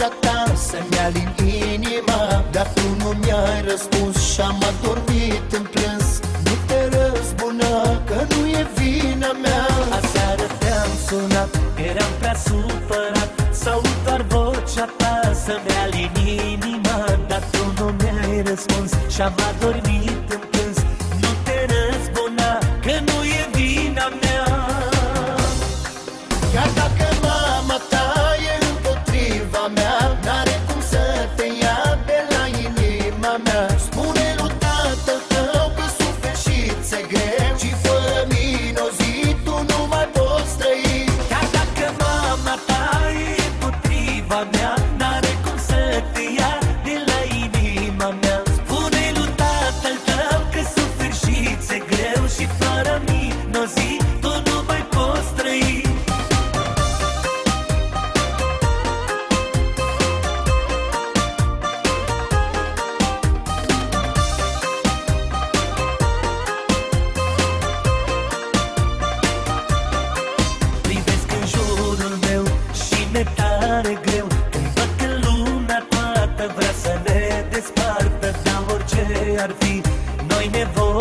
Sau doar vocea ta să-mi alin inima Dar tu nu mi-ai răspuns și-am adormit în plâns. Nu te răzbuna că nu e vina mea. Aseară te-am sunat, eram prea supărat. Sau doar vocea ta să-mi alin inima Dar tu nu mi-ai răspuns și-am adormit în plâns. Nu te răzbuna că nu e vina mea. Chiar dacă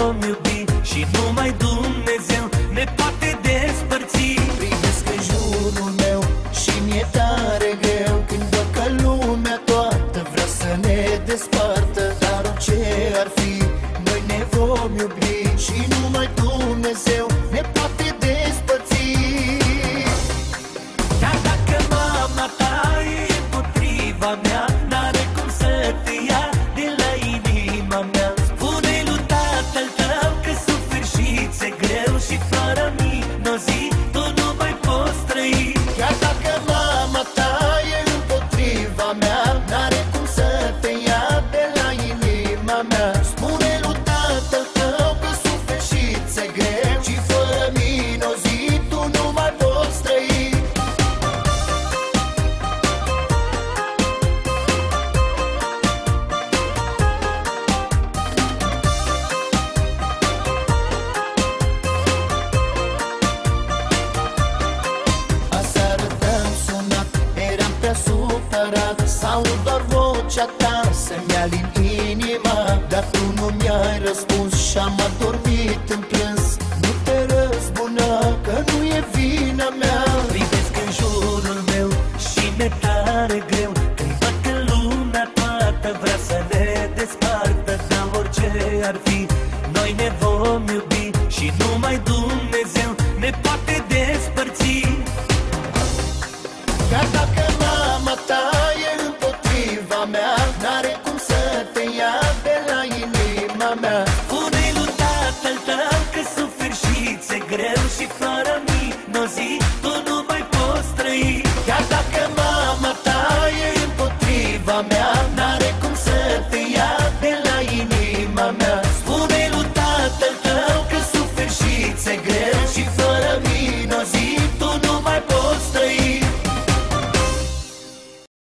vom iubi Și numai Dumnezeu ne poate despărți. Privesc în jurul meu și mi-e tare greu Când văd că lumea toată vrea să ne despartă. Dar orice ar fi, noi ne vom iubi Și numai Dumnezeu ne poate despărți. Chiar dacă mama ta e împotriva mea Aud doar vocea ta să-mi alin inima Dar tu nu mi-ai răspuns și am adormit în plâns. Nu te răzbuna că nu e vina mea. Privesc în jurul meu și mi-e tare greu. Când văd că lumea toată vrea să ne despartă Dar orice ar fi, noi ne vom iubi Și numai Dumnezeu ne poate despărți. Gata! N-are cum să te ia de la inima mea. Spune lui tatăl tău că suferi și ți greu Și fără minozi tu nu mai poți trăi. Chiar dacă mama ta e împotriva mea